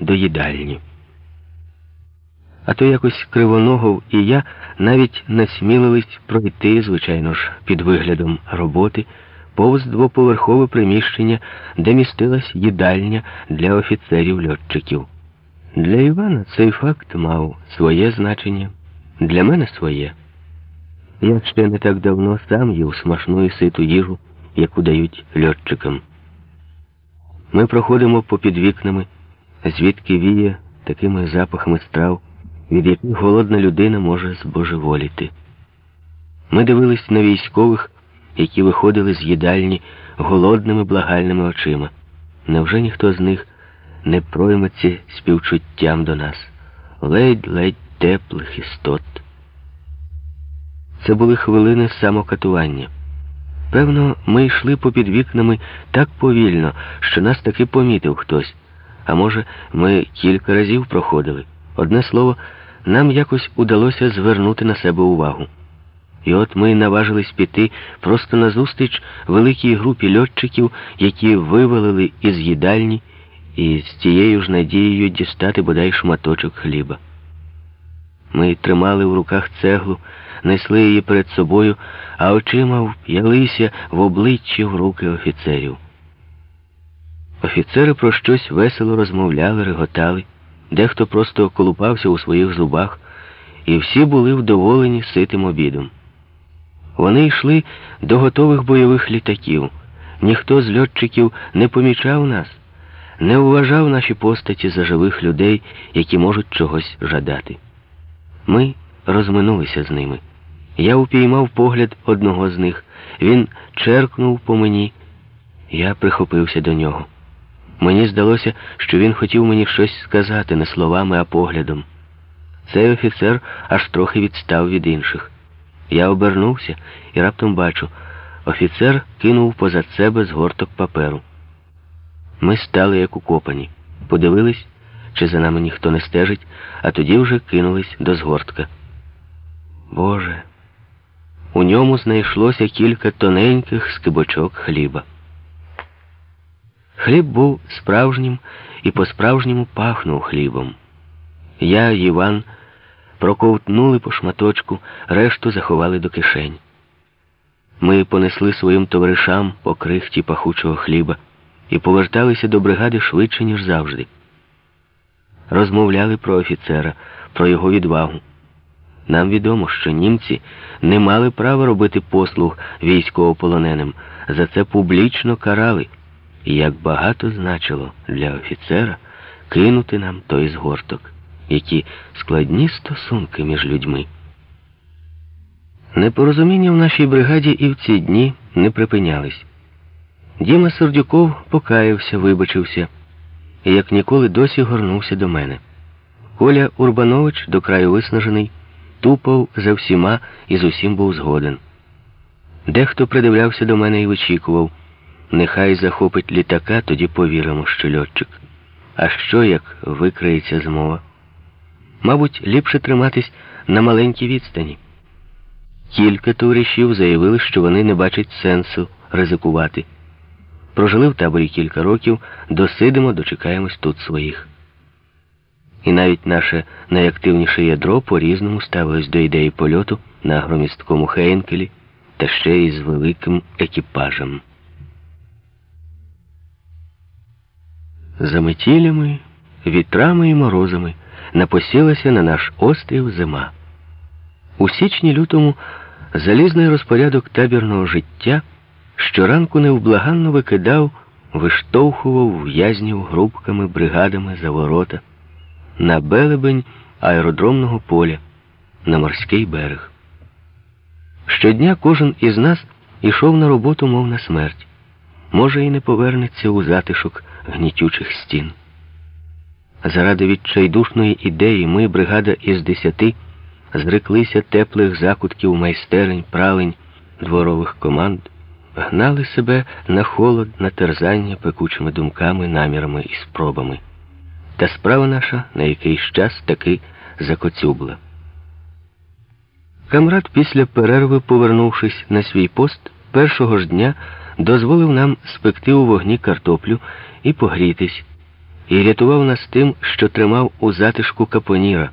до їдальні. А то якось Кривоногов і я навіть насмілились пройти, звичайно ж, під виглядом роботи, повз двоповерхове приміщення, де містилась їдальня для офіцерів-льотчиків. Для Івана цей факт мав своє значення, для мене своє. Я ще не так давно сам їв смачну і ситу їжу, яку дають льотчикам. Ми проходимо попід вікнами, звідки віє такими запахами страв, від яких голодна людина може збожеволіти. Ми дивились на військових, які виходили з їдальні голодними благальними очима. Невже ніхто з них не пройметься співчуттям до нас, ледь-ледь теплих істот? Це були хвилини самокатування. Певно, ми йшли попід вікнами так повільно, що нас таки помітив хтось. А може, ми кілька разів проходили. Одне слово, нам якось удалося звернути на себе увагу. І от ми наважились піти просто назустріч великій групі льотчиків, які вивалили із їдальні і з тією ж надією дістати бодай шматочок хліба. Ми тримали в руках цеглу, несли її перед собою, а очима вп'ялися в обличчя в руки офіцерів. Офіцери про щось весело розмовляли, реготали, дехто просто колупався у своїх зубах, і всі були вдоволені ситим обідом. Вони йшли до готових бойових літаків. Ніхто з льотчиків не помічав нас, не вважав наші постаті за живих людей, які можуть чогось жадати. Ми розминулися з ними. Я упіймав погляд одного з них. Він черкнув по мені. Я прихопився до нього. Мені здалося, що він хотів мені щось сказати не словами, а поглядом. Цей офіцер аж трохи відстав від інших. Я обернувся і раптом бачу, офіцер кинув позад себе згорток паперу. Ми стали як укопані, подивились, чи за нами ніхто не стежить, а тоді вже кинулись до згортка. Боже, у ньому знайшлося кілька тоненьких скибочок хліба. Хліб був справжнім і по-справжньому пахнув хлібом. Я, Іван, проковтнули по шматочку, решту заховали до кишень. Ми понесли своїм товаришам по крихті пахучого хліба і поверталися до бригади швидше, ніж завжди. Розмовляли про офіцера, про його відвагу. Нам відомо, що німці не мали права робити послуг військовополоненим, за це публічно карали, і як багато значило для офіцера кинути нам той згорток, які складні стосунки між людьми. Непорозуміння в нашій бригаді і в ці дні не припинялись. Діма Сердюков покаявся, вибачився, і як ніколи досі горнувся до мене. Коля Урбанович, до краю виснажений, тупав за всіма і з усім був згоден. Дехто придивлявся до мене і вичікував. Нехай захопить літака, тоді повіримо, що льотчик. А що, як викриється змова? Мабуть, ліпше триматись на маленькій відстані. Кілька товаришів заявили, що вони не бачать сенсу ризикувати. Прожили в таборі кілька років, досидимо, дочекаємось тут своїх. І навіть наше найактивніше ядро по-різному ставилось до ідеї польоту на громісткому Хейнкелі та ще й з великим екіпажем. За метілями, вітрами і морозами напосілася на наш острів зима. У січні лютому залізний розпорядок табірного життя щоранку невблаганно викидав, виштовхував в'язнів групками, бригадами за ворота, на белебень аеродромного поля, на морський берег. Щодня кожен із нас ішов на роботу, мов на смерть. Може, і не повернеться у затишок гнітючих стін. Заради відчайдушної ідеї ми, бригада із десяти, зреклися теплих закутків майстерень, пралень, дворових команд, гнали себе на холод, на терзання пекучими думками, намірами і спробами. Та справа наша на якийсь час таки закоцюбла. Камрад після перерви, повернувшись на свій пост, першого ж дня дозволив нам спекти у вогні картоплю і погрітись. і рятував нас тим, що тримав у затишку капоніра.